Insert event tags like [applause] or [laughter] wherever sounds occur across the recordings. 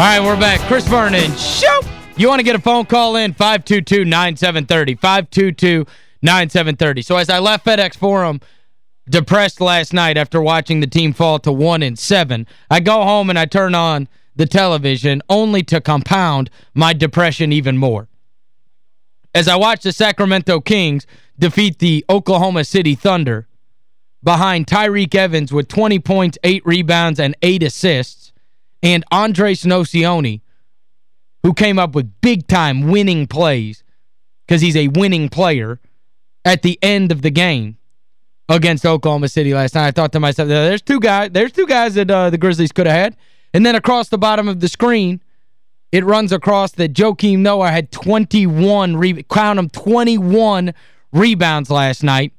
All right, we're back. Chris Vernon, show. You want to get a phone call in, 522-9730. 522-9730. So as I left FedEx Forum depressed last night after watching the team fall to 1 and 7, I go home and I turn on the television only to compound my depression even more. As I watch the Sacramento Kings defeat the Oklahoma City Thunder behind Tyreke Evans with 20 points, 8 rebounds, and 8 assists, and Andres Nocioni, who came up with big-time winning plays because he's a winning player at the end of the game against Oklahoma City last night. I thought to myself, there's two guys there's two guys that uh, the Grizzlies could have had. And then across the bottom of the screen, it runs across that Joakim Noah had 21, re count them, 21 rebounds last night.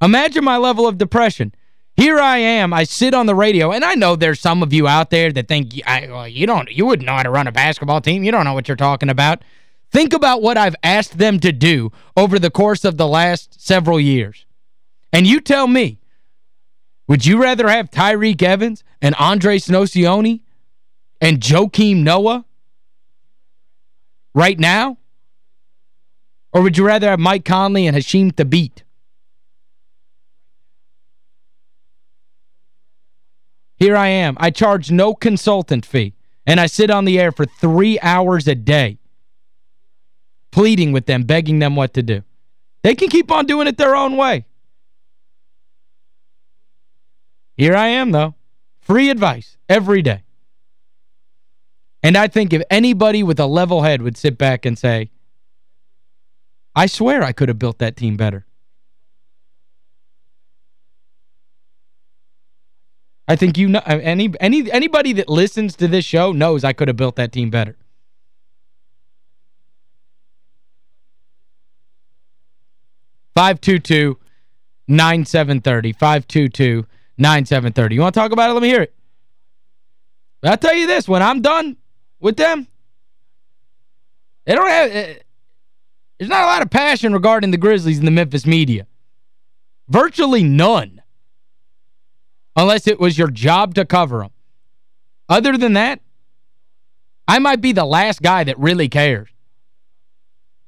Imagine my level of depression. Here I am. I sit on the radio, and I know there's some of you out there that think I, well, you don't you wouldn't know how to run a basketball team. You don't know what you're talking about. Think about what I've asked them to do over the course of the last several years. And you tell me, would you rather have Tyreke Evans and Andres Nocioni and Joakim Noah right now? Or would you rather have Mike Conley and Hasheem Thabeet? Here I am. I charge no consultant fee. And I sit on the air for three hours a day pleading with them, begging them what to do. They can keep on doing it their own way. Here I am, though. Free advice every day. And I think if anybody with a level head would sit back and say, I swear I could have built that team better. I think you know any any anybody that listens to this show knows I could have built that team better. Five two two nine seven thirty. Five two two nine seven thirty. You want to talk about it? Let me hear it. But I'll tell you this, when I'm done with them, they don't have uh, there's not a lot of passion regarding the Grizzlies in the Memphis media. Virtually none unless it was your job to cover them. Other than that, I might be the last guy that really cares.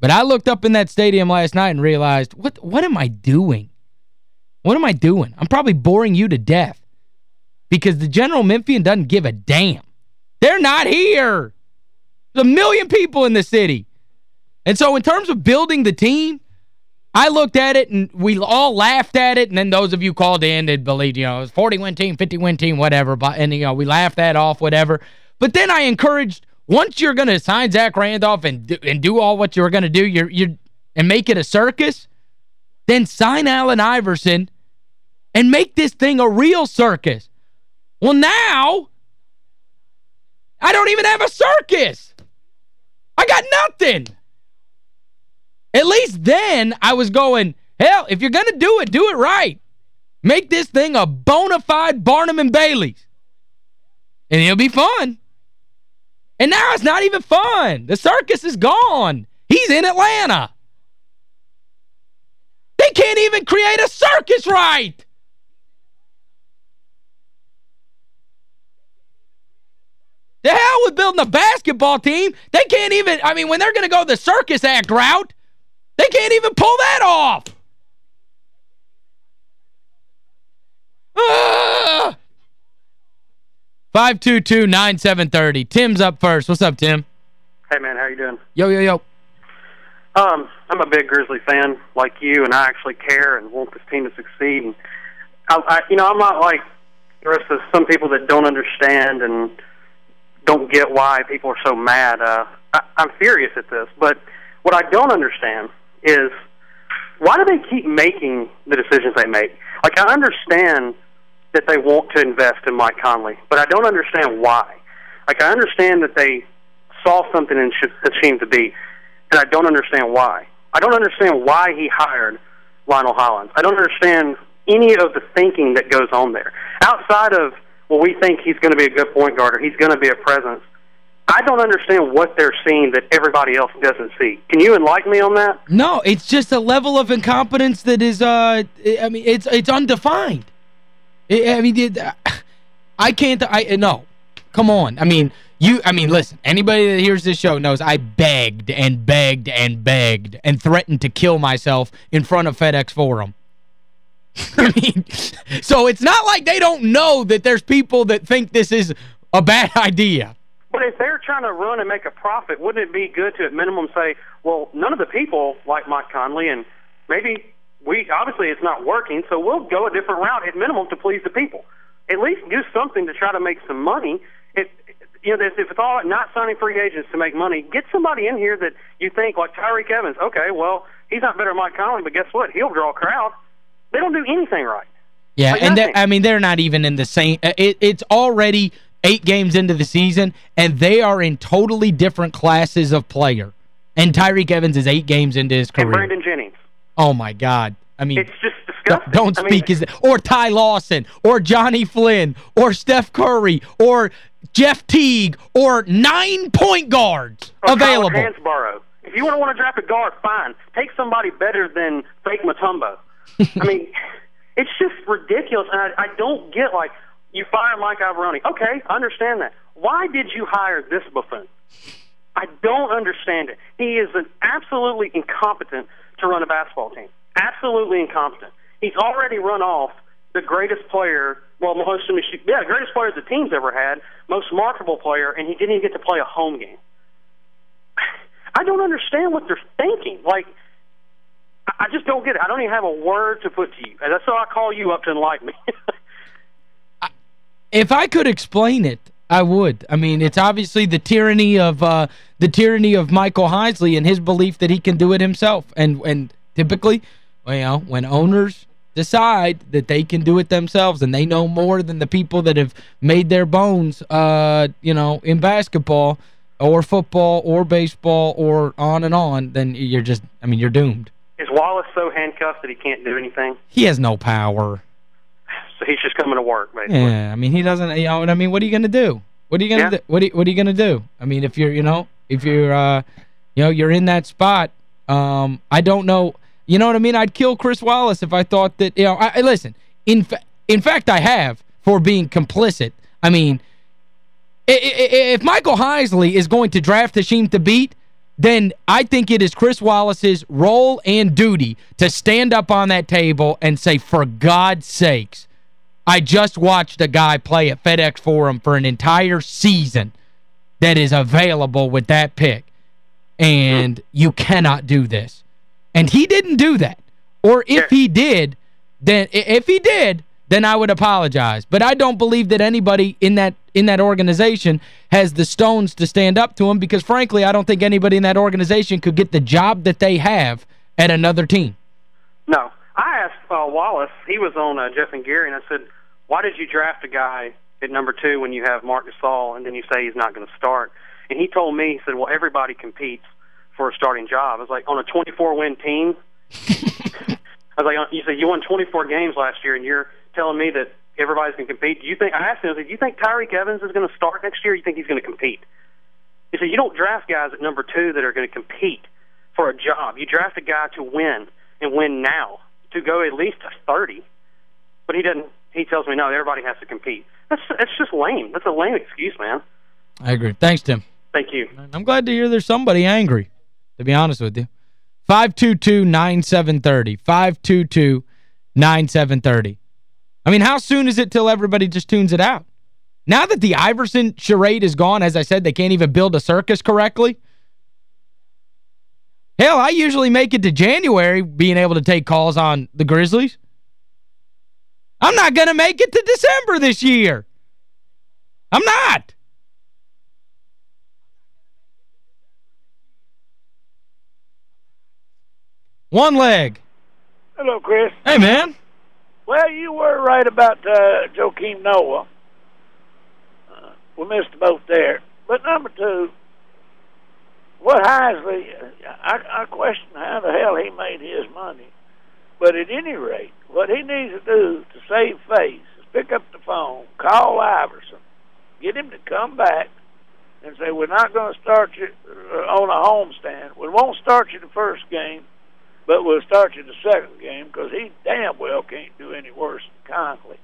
But I looked up in that stadium last night and realized, what what am I doing? What am I doing? I'm probably boring you to death. Because the general Memphian doesn't give a damn. They're not here. There's a million people in the city. And so in terms of building the team, I looked at it and we all laughed at it and then those of you called in that believed, you know, it was 40-win team, 50-win team, whatever. But And, you know, we laughed that off, whatever. But then I encouraged, once you're going to sign Zach Randolph and do, and do all what you're going to do you're, you're and make it a circus, then sign Allen Iverson and make this thing a real circus. Well, now, I don't even have a circus. I got nothing. At least then I was going, hell, if you're going to do it, do it right. Make this thing a bona fide Barnum and Bailey's. And it'll be fun. And now it's not even fun. The circus is gone. He's in Atlanta. They can't even create a circus right. The hell with building a basketball team. They can't even, I mean, when they're going to go the circus act route, they can't even pull that off. Ah! 522-9730. Tim's up first. What's up, Tim? Hey, man. How you doing? Yo, yo, yo. Um, I'm a big Grizzly fan like you, and I actually care and want this team to succeed. And I, I, you know, I'm not like the rest of some people that don't understand and don't get why people are so mad. Uh, I, I'm furious at this. But what I don't understand is why do they keep making the decisions they make? Like, I understand that they want to invest in Mike Conley, but I don't understand why. Like, I understand that they saw something in Thabeet, and I don't understand why. I don't understand why he hired Lionel Hollins. I don't understand any of the thinking that goes on there. Outside of, well, we think he's going to be a good point guard or he's going to be a presence, I don't understand what they're seeing that everybody else doesn't see. Can you enlighten me on that? No, it's just a level of incompetence that is, uh, I mean, it's it's undefined. I mean, it, I can't, I no. come on. I mean, you I mean, listen, anybody that hears this show knows I begged and begged and begged and threatened to kill myself in front of FedEx Forum. [laughs] I mean, so it's not like they don't know that there's people that think this is a bad [laughs] idea. But if they're trying to run and make a profit, wouldn't it be good to at minimum say, well, none of the people like Mike Conley and maybe we obviously it's not working, so we'll go a different route at minimum to please the people. At least do something to try to make some money. If you know, if it's all not signing free agents to make money, get somebody in here that you think like Tyreke Evans. Okay, well, he's not better than Mike Conley, but guess what? He'll draw a crowd. They don't do anything right. Yeah, like and I mean they're not even in the same uh, it, it's already 8 games into the season and they are in totally different classes of player. And Tyreke Evans is 8 games into his career. And Brandon Jennings. Oh my god. I mean It's just disgusting. Don't speak I mean, his or Ty Lawson or Johnny Flynn or Steph Curry or Jeff Teague or nine point guards available. Hansbrough. If you want to want to draft a guard, fine. Take somebody better than fake Mutombo. I mean, [laughs] it's just ridiculous. And I, I don't get, like, you fire Mike Iavaroni. Okay, I understand that. Why did you hire this buffoon? I don't understand it. He is an absolutely incompetent to run a basketball team. Absolutely incompetent. He's already run off the greatest player, well, most yeah, the greatest player the team's ever had, most marketable player, and he didn't even get to play a home game. I don't understand what they're thinking. Like, I just don't get it. I don't even have a word to put to you. And that's why I call you up to enlighten me. [laughs] if I could explain it, I would. I mean, it's obviously the tyranny of uh, the tyranny of Michael Heisley and his belief that he can do it himself. And and typically, well, you know, when owners decide that they can do it themselves and they know more than the people that have made their bones, uh, you know, in basketball or football or baseball or on and on, then you're just, I mean, you're doomed. Is Wallace so handcuffed that he can't do anything? He has no power. So he's just coming to work, basically. Yeah, I mean, he doesn't, you know, what I mean, what are you going to do? What are you going to yeah. do? What are, what are you going to do? I mean, if you're, you know, if you're, uh, you know, you're in that spot, um, I don't know, you know what I mean? I'd kill Chris Wallace if I thought that, you know, I, I listen, in, fa in fact, I have for being complicit. I mean, if Michael Heisley is going to draft Hasheem Thabeet, then I think it is Chris Wallace's role and duty to stand up on that table and say, for God's sakes, I just watched a guy play at FedEx Forum for an entire season that is available with that pick. And you cannot do this. And he didn't do that. Or if he did, then if he did, then I would apologize. But I don't believe that anybody in that in that organization has the stones to stand up to him because, frankly, I don't think anybody in that organization could get the job that they have at another team. No. I asked uh, Wallace, he was on uh, Geoff and Gary, and I said, why did you draft a guy at number two when you have Marc Gasol and then you say he's not going to start? And he told me, he said, well, everybody competes for a starting job. I was like, on a 24-win team? [laughs] I was like, uh, you said you won 24 games last year, and you're telling me that everybody's going to compete. Do you think? I asked him, I said, "Do you think Tyreke Evans is going to start next year? Or you think he's going to compete?" He said, "You don't draft guys at number two that are going to compete for a job. You draft a guy to win and win now to go at least to 30." But he doesn't. He tells me no. Everybody has to compete. That's that's just lame. That's a lame excuse, man. I agree. Thanks, Tim. Thank you. I'm glad to hear there's somebody angry, to be honest with you. 522-9730. 522-9730. I mean, how soon is it till everybody just tunes it out? Now that the Iverson charade is gone, as I said, they can't even build a circus correctly. Hell, I usually make it to January being able to take calls on the Grizzlies. I'm not going to make it to December this year. I'm not. One leg. Hello, Chris. Hey, man. Well, you were right about uh, Joakim Noah. Uh, we missed both there. But number two, what Heisley, I, I question how the hell he made his money. But at any rate, what he needs to do to save face is pick up the phone, call Iverson, get him to come back, and say, we're not going to start you uh, on a homestand. We won't start you the first game but we'll start you the second game because he damn well can't do any worse than Conley.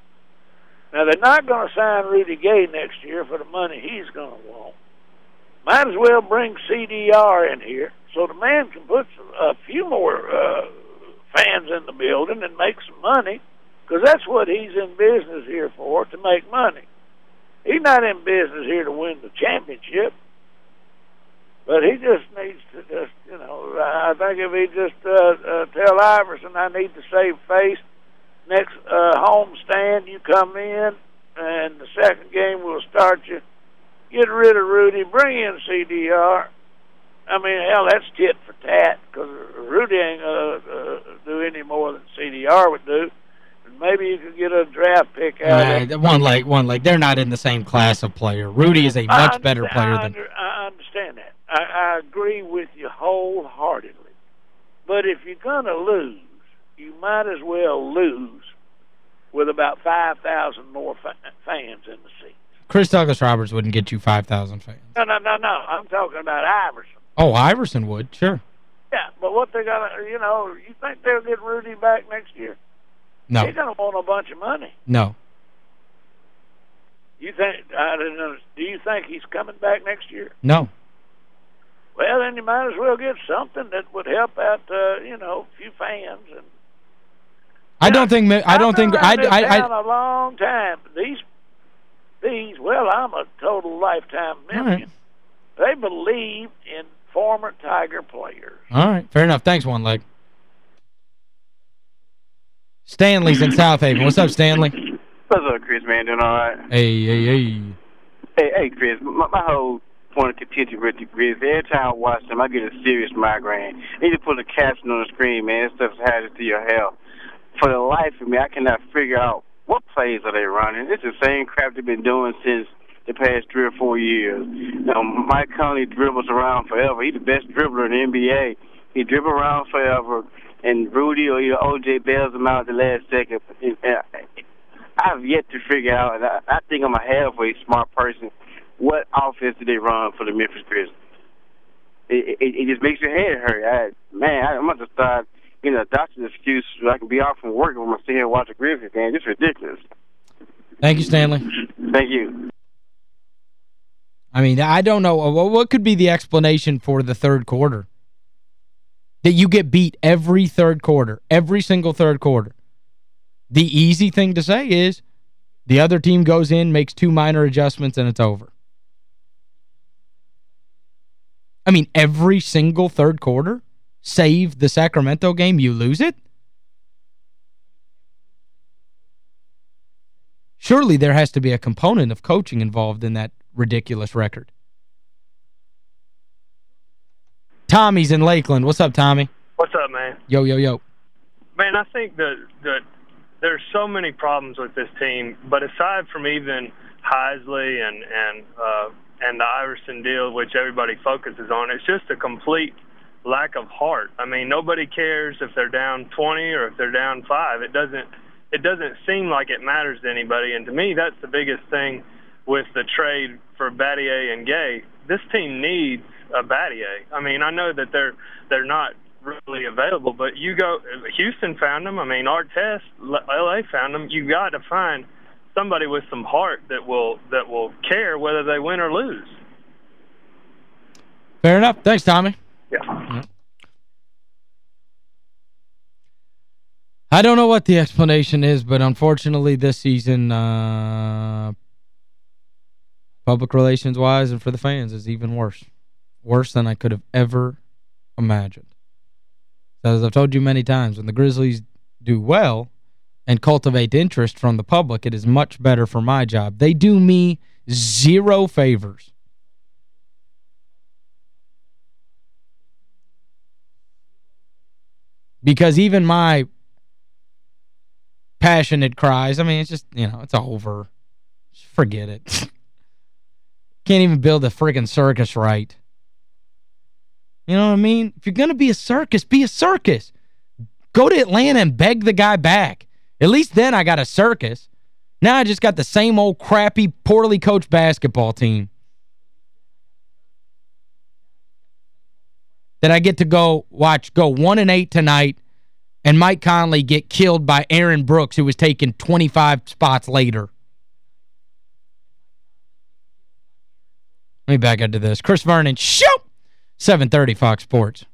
Now, they're not going to sign Rudy Gay next year for the money he's going to want. Might as well bring CDR in here so the man can put a few more uh, fans in the building and make some money because that's what he's in business here for, to make money. He's not in business here to win the championship. But he just needs to just, you know, I think if he just uh, uh, tell Iverson, I need to save face. Next uh, home stand, you come in, and the second game we'll start you. Get rid of Rudy, bring in CDR. I mean, hell, that's tit for tat because Rudy ain't gonna uh, do any more than CDR would do. And maybe you could get a draft pick out uh, One like one like they're not in the same class of player. Rudy is a much better player I than. I understand that. I, I agree with you wholeheartedly. But if you're going to lose, you might as well lose with about 5,000 more fa fans in the seats. Chris Douglas Roberts wouldn't get you 5,000 fans. No, no, no, no. I'm talking about Iverson. Oh, Iverson would, sure. Yeah, but what they're going to, you know, you think they'll get Rudy back next year? No. He's going to want a bunch of money. No. You think, I don't know, do you think he's coming back next year? No. Well, then you might as well get something that would help out, uh, you know, a few fans. And I don't think. I don't think. I. I. I. a long time. These. These. Well, I'm a total lifetime Memphis. Right. They believe in former Tiger players. All right, fair enough. Thanks, one leg. Stanley's in Southaven. What's up, Stanley? What's up, Chris, man? Doing all right? Hey, hey, hey. Hey, hey, Chris. My, my whole point of contention with the Grizz. Every time I watch them, I get a serious migraine. You need to put a caption on the screen, man. This stuff's hazardous to your health. For the life of me, I cannot figure out what plays are they running. It's the same crap they've been doing since the past three or four years. Mike Conley dribbles around forever. He's the best dribbler in the NBA. He dribbles around forever, and Rudy or either OJ bails him out at the last second. Uh, I've yet to figure out, and I, I think I'm a halfway smart person what offense did they run for the Memphis Grizzlies? It, it, it just makes your head hurt. I, man, I, I'm going to start, you know, doctor's excuse so I can be off from work when I'm sitting here and watch the Grizzlies game. It's ridiculous. Thank you, Stanley. Thank you. I mean, I don't know. What could be the explanation for the third quarter? That you get beat every third quarter, every single third quarter. The easy thing to say is the other team goes in, makes two minor adjustments, and it's over. I mean, every single third quarter, save the Sacramento game, you lose it? Surely there has to be a component of coaching involved in that ridiculous record. Tommy's in Lakeland. What's up, Tommy? What's up, man? Yo, yo, yo. Man, I think that, that there's so many problems with this team, but aside from even Heisley and, and uh, and the Iverson deal, which everybody focuses on. It's just a complete lack of heart. I mean, nobody cares if they're down 20 or if they're down 5. It doesn't it doesn't seem like it matters to anybody. And to me, that's the biggest thing with the trade for Battier and Gay. This team needs a Battier. I mean, I know that they're they're not really available, but you go Houston found them. I mean, Artest, LA found them. You got to find somebody with some heart that will that will care whether they win or lose. Fair enough. Thanks, Tommy. Yeah. yeah. I don't know what the explanation is, but unfortunately this season, uh, public relations-wise and for the fans, is even worse. Worse than I could have ever imagined. As I've told you many times, when the Grizzlies do well, and cultivate interest from the public, it is much better for my job. They do me zero favors. Because even my passionate cries, I mean, it's just, you know, it's over. Just forget it. [laughs] Can't even build a friggin' circus right. You know what I mean? If you're going to be a circus, be a circus. Go to Atlanta and beg the guy back. At least then I got a circus. Now I just got the same old crappy, poorly coached basketball team. That I get to go watch go 1 and 8 tonight and Mike Conley get killed by Aaron Brooks who was taken 25 spots later. Let me back into this. Chris Vernon, show! 730 Fox Sports.